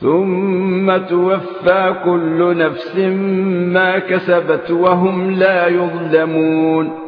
ثُمَّ تُوَفَّى كُلُّ نَفْسٍ مَا كَسَبَتْ وَهُمْ لَا يُظْلَمُونَ